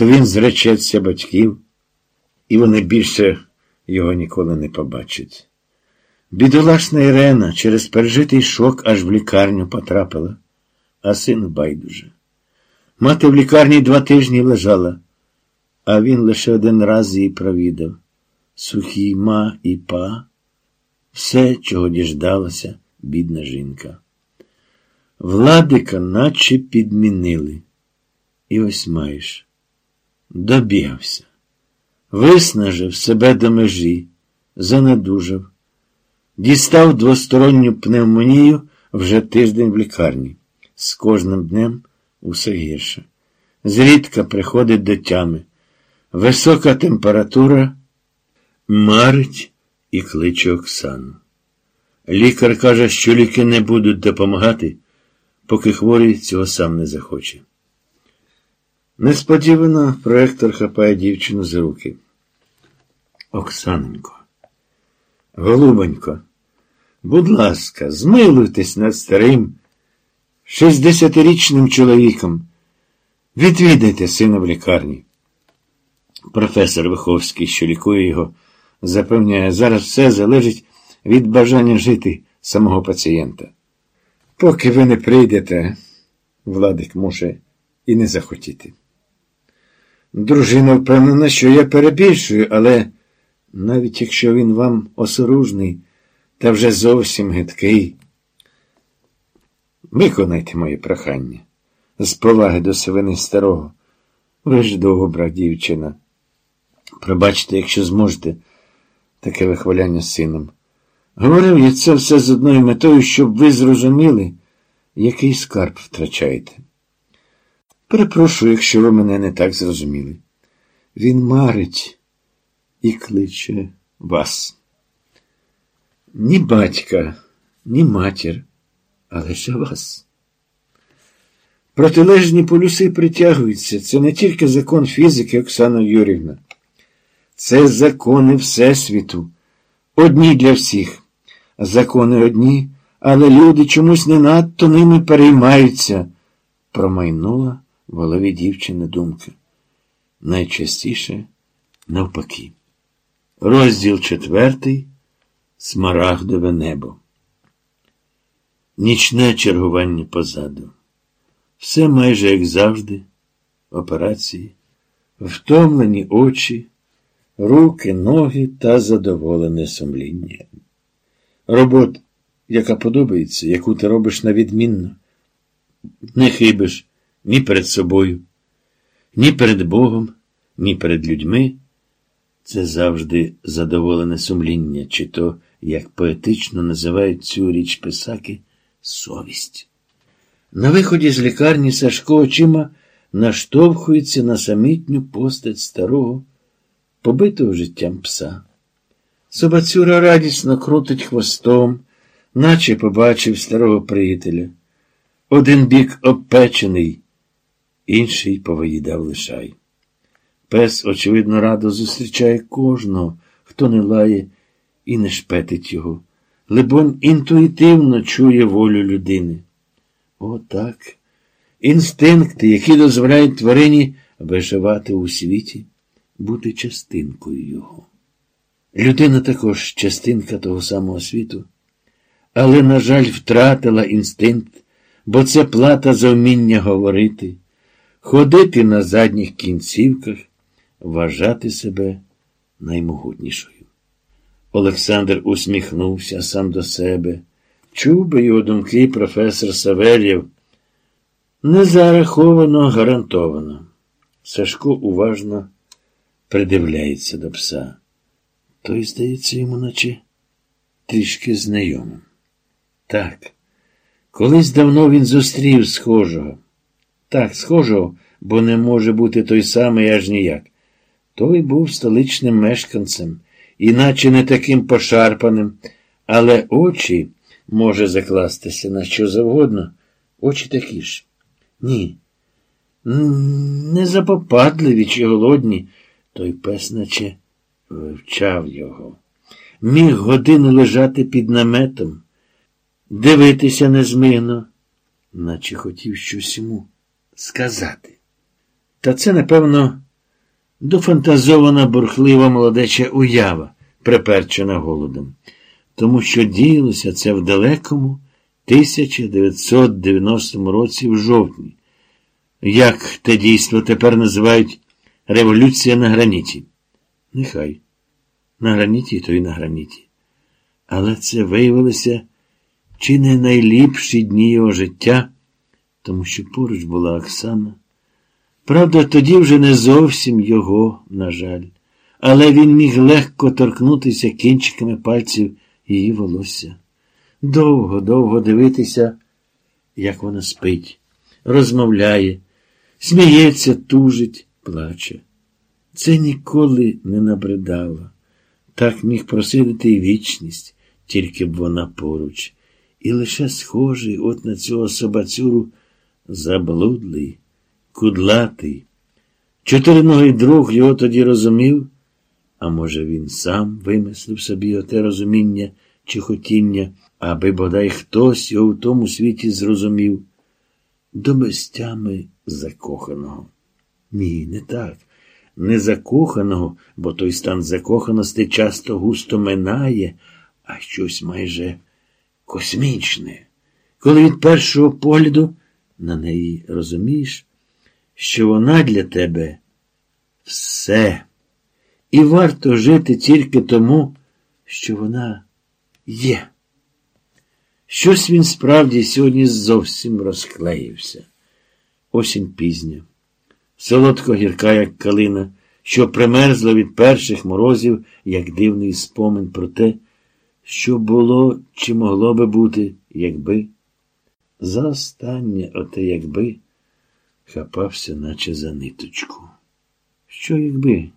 то він зречеться батьків, і вони більше його ніколи не побачать. Бідолашна Ірена через пережитий шок аж в лікарню потрапила, а син байдуже. Мати в лікарні два тижні лежала, а він лише один раз її провідав. Сухі ма і па, все, чого діждалася бідна жінка. Владика наче підмінили. І ось маєш. Добігався. Виснажив себе до межі, занедужав, дістав двосторонню пневмонію вже тиждень в лікарні. З кожним днем усе гірше. Зрідка приходить до тями. Висока температура марить і кличе Оксану. Лікар каже, що ліки не будуть допомагати, поки хворий цього сам не захоче. Несподівано проектор хапає дівчину за руки. Оксаненько, голубонько, будь ласка, змилуйтесь над старим, шістдесятирічним чоловіком. Відвідайте сина в лікарні. Професор Виховський, що лікує його, запевняє, зараз все залежить від бажання жити самого пацієнта. Поки ви не прийдете, Владик може і не захотіти. Дружина впевнена, що я перебільшую, але навіть якщо він вам осоружний та вже зовсім гидкий, виконайте моє прохання з поваги до сивини старого. Ви ж добра дівчина. Пробачте, якщо зможете, таке вихваляння з сином. Говорив я це все з одною метою, щоб ви зрозуміли, який скарб втрачаєте. Перепрошую, якщо ви мене не так зрозуміли. Він марить і кличе вас. Ні батька, ні матір, а лише вас. Протилежні полюси притягуються. Це не тільки закон фізики, Оксана Юрівна. Це закони Всесвіту. Одні для всіх. Закони одні, але люди чомусь не надто ними переймаються, промайнула в голові дівчини думка. Найчастіше навпаки. Розділ четвертий Смарагдове небо. Нічне чергування позаду. Все майже як завжди, операції, втомлені очі, руки, ноги та задоволене сумління. Робота, яка подобається, яку ти робиш на відмінно, не хибиш ні перед собою, ні перед Богом, ні перед людьми. Це завжди задоволене сумління, чи то, як поетично називають цю річ писаки, совість. На виході з лікарні Сашко очима наштовхується на самітню постать старого, побитого життям пса. Собацюра радісно крутить хвостом, наче побачив старого приятеля. Один бік обпечений, інший повиїдав лишай. Пес, очевидно, радо зустрічає кожного, хто не лає і не шпетить його. Либонь інтуїтивно чує волю людини. Отак. Інстинкти, які дозволяють тварині виживати у світі, бути частинкою його. Людина також частинка того самого світу, але, на жаль, втратила інстинкт, бо це плата за вміння говорити, ходити на задніх кінцівках, вважати себе наймогутнішою. Олександр усміхнувся сам до себе. Чув би його думки професор Савельєв. Не зараховано, гарантовано. Сашко уважно придивляється до пса. Той, здається, йому наче трішки знайомим. Так, колись давно він зустрів схожого. Так, схожого, бо не може бути той самий аж ніяк. Той був столичним мешканцем, іначе не таким пошарпаним, але очі може закластися на що завгодно. Очі такі ж. Ні. Не запопадливі чи голодні, той пес наче вивчав його. Міг годину лежати під наметом, дивитися незмигно, наче хотів щось йому сказати. Та це, напевно, дофантазована бурхлива молодеча уява, приперчена голодом, тому що діялося це в далекому 1990 році в жовтні, як те дійство тепер називають революція на граніті. Нехай. На граніті, то й на граніті. Але це виявилося чи не найліпші дні його життя, тому що поруч була Оксана. Правда, тоді вже не зовсім його, на жаль, але він міг легко торкнутися кінчиками пальців її волосся. Довго, довго дивитися, як вона спить, розмовляє, сміється, тужить, плаче. Це ніколи не набридало. Так міг просидити і вічність, тільки б вона поруч. І лише схожий от на цього собацюру заблудлий, кудлатий. Чотириногий друг його тоді розумів, а може, він сам вимислив собі оте розуміння чи хотіння, аби бодай хтось його в тому світі зрозумів до безтями закоханого. Ні, не так. Не закоханого, бо той стан закоханості часто густо минає, а щось майже космічне. Коли від першого погляду на неї розумієш, що вона для тебе все, і варто жити тільки тому, що вона є. Щось він справді сьогодні зовсім розклеївся. Осінь пізня, солодко гірка, як калина, що примерзла від перших морозів, як дивний спомин про те, що було чи могло би бути, якби. За останнє оте якби хапався, наче за ниточку. Що якби?